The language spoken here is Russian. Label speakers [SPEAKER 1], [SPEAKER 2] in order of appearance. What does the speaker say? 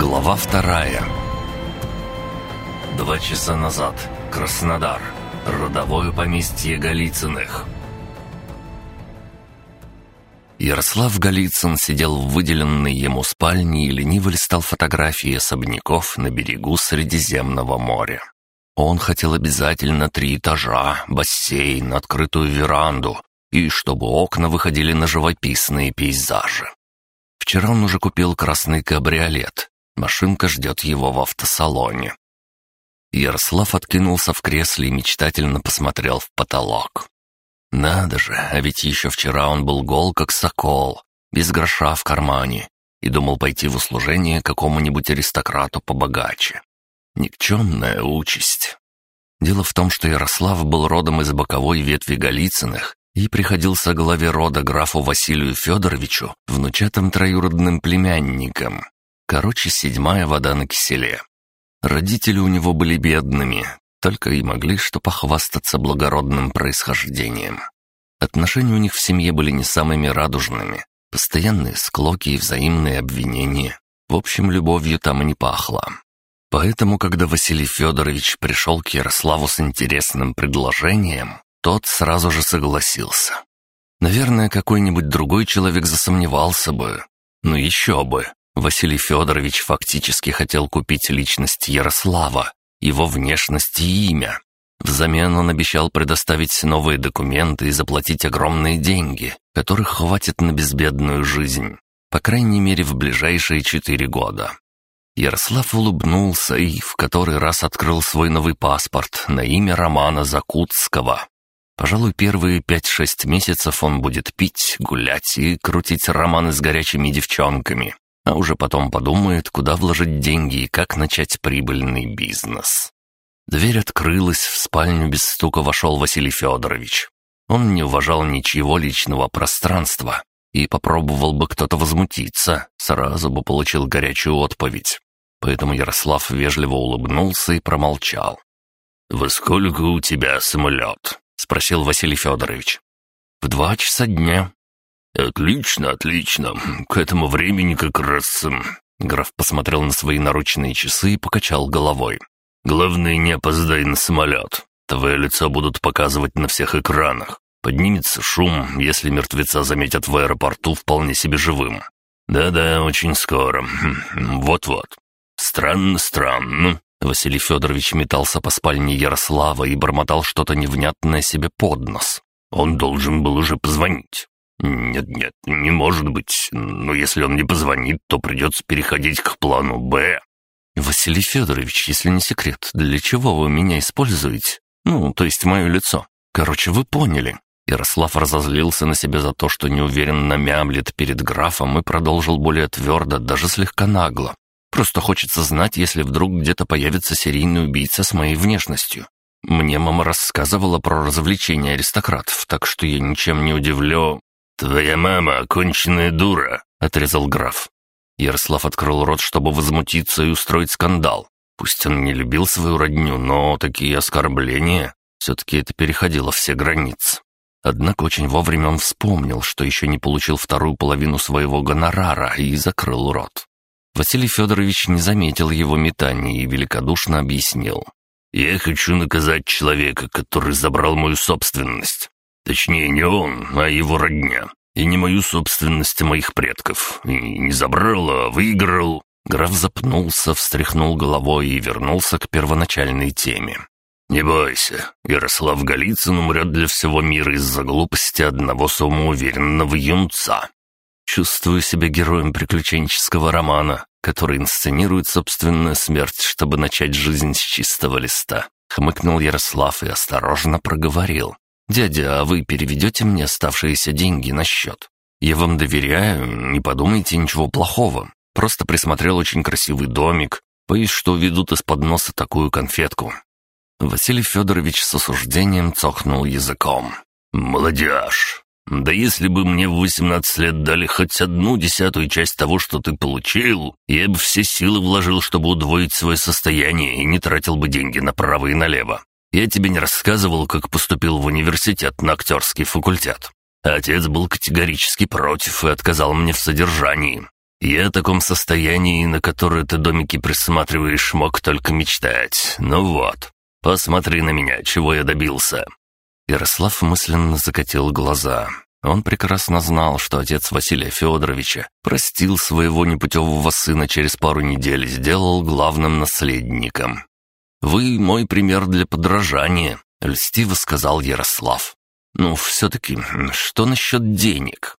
[SPEAKER 1] Глава вторая Два часа назад. Краснодар. Родовое поместье Голицыных. Ярослав Голицын сидел в выделенной ему спальне и лениво листал фотографии особняков на берегу Средиземного моря. Он хотел обязательно три этажа, бассейн, открытую веранду и чтобы окна выходили на живописные пейзажи. Вчера он уже купил красный кабриолет. Машинка ждет его в автосалоне. Ярослав откинулся в кресле и мечтательно посмотрел в потолок. Надо же, а ведь еще вчера он был гол, как сокол, без гроша в кармане, и думал пойти в услужение какому-нибудь аристократу побогаче. Никчемная участь. Дело в том, что Ярослав был родом из боковой ветви Голицыных и приходился главе рода графу Василию Федоровичу, внучатым троюродным племянником. Короче, седьмая вода на киселе. Родители у него были бедными, только и могли что похвастаться благородным происхождением. Отношения у них в семье были не самыми радужными. Постоянные склоки и взаимные обвинения. В общем, любовью там и не пахло. Поэтому, когда Василий Федорович пришел к Ярославу с интересным предложением, тот сразу же согласился. Наверное, какой-нибудь другой человек засомневался бы. Но еще бы. Василий Федорович фактически хотел купить личность Ярослава, его внешность и имя. Взамен он обещал предоставить новые документы и заплатить огромные деньги, которых хватит на безбедную жизнь, по крайней мере в ближайшие четыре года. Ярослав улыбнулся и в который раз открыл свой новый паспорт на имя Романа Закутского. Пожалуй, первые пять-шесть месяцев он будет пить, гулять и крутить романы с горячими девчонками, а уже потом подумает, куда вложить деньги и как начать прибыльный бизнес. Дверь открылась, в спальню без стука вошел Василий Федорович. Он не уважал ничего личного пространства, и попробовал бы кто-то возмутиться, сразу бы получил горячую отповедь. Поэтому Ярослав вежливо улыбнулся и промолчал. «Во сколько у тебя самолет?» — спросил Василий Федорович. «В два часа дня», «Отлично, отлично. К этому времени как раз...» Граф посмотрел на свои наручные часы и покачал головой. «Главное, не опоздай на самолет. Твое лицо будут показывать на всех экранах. Поднимется шум, если мертвеца заметят в аэропорту вполне себе живым. Да-да, очень скоро. Вот-вот. Странно, странно». Василий Федорович метался по спальне Ярослава и бормотал что-то невнятное себе под нос. Он должен был уже позвонить. «Нет-нет, не может быть. Но если он не позвонит, то придется переходить к плану «Б». «Василий Федорович, если не секрет, для чего вы меня используете? Ну, то есть мое лицо. Короче, вы поняли». Ярослав разозлился на себя за то, что неуверенно мямлет перед графом и продолжил более твердо, даже слегка нагло. «Просто хочется знать, если вдруг где-то появится серийный убийца с моей внешностью. Мне мама рассказывала про развлечения аристократов, так что я ничем не удивлю...» «Твоя мама — оконченная дура», — отрезал граф. Ярослав открыл рот, чтобы возмутиться и устроить скандал. Пусть он не любил свою родню, но такие оскорбления... Все-таки это переходило все границы. Однако очень вовремя он вспомнил, что еще не получил вторую половину своего гонорара и закрыл рот. Василий Федорович не заметил его метаний и великодушно объяснил. «Я хочу наказать человека, который забрал мою собственность. Точнее, не он, а его родня. И не мою собственность моих предков. И не забрал, а выиграл». Граф запнулся, встряхнул головой и вернулся к первоначальной теме. «Не бойся, Ярослав Голицын умрет для всего мира из-за глупости одного самоуверенного юнца. Чувствую себя героем приключенческого романа, который инсценирует собственную смерть, чтобы начать жизнь с чистого листа», — хмыкнул Ярослав и осторожно проговорил. «Дядя, а вы переведете мне оставшиеся деньги на счет? Я вам доверяю, не подумайте ничего плохого. Просто присмотрел очень красивый домик. Боюсь, что уведут из-под носа такую конфетку». Василий Федорович с осуждением цохнул языком. «Молодежь! Да если бы мне в восемнадцать лет дали хоть одну десятую часть того, что ты получил, я бы все силы вложил, чтобы удвоить свое состояние и не тратил бы деньги направо и налево. Я тебе не рассказывал, как поступил в университет на актерский факультет. Отец был категорически против и отказал мне в содержании. Я о таком состоянии, на которое ты домики присматриваешь, мог только мечтать. Ну вот, посмотри на меня, чего я добился». Ярослав мысленно закатил глаза. Он прекрасно знал, что отец Василия Федоровича простил своего непутевого сына через пару недель, сделал главным наследником. «Вы мой пример для подражания», — льстиво сказал Ярослав. «Ну, все-таки, что насчет денег?»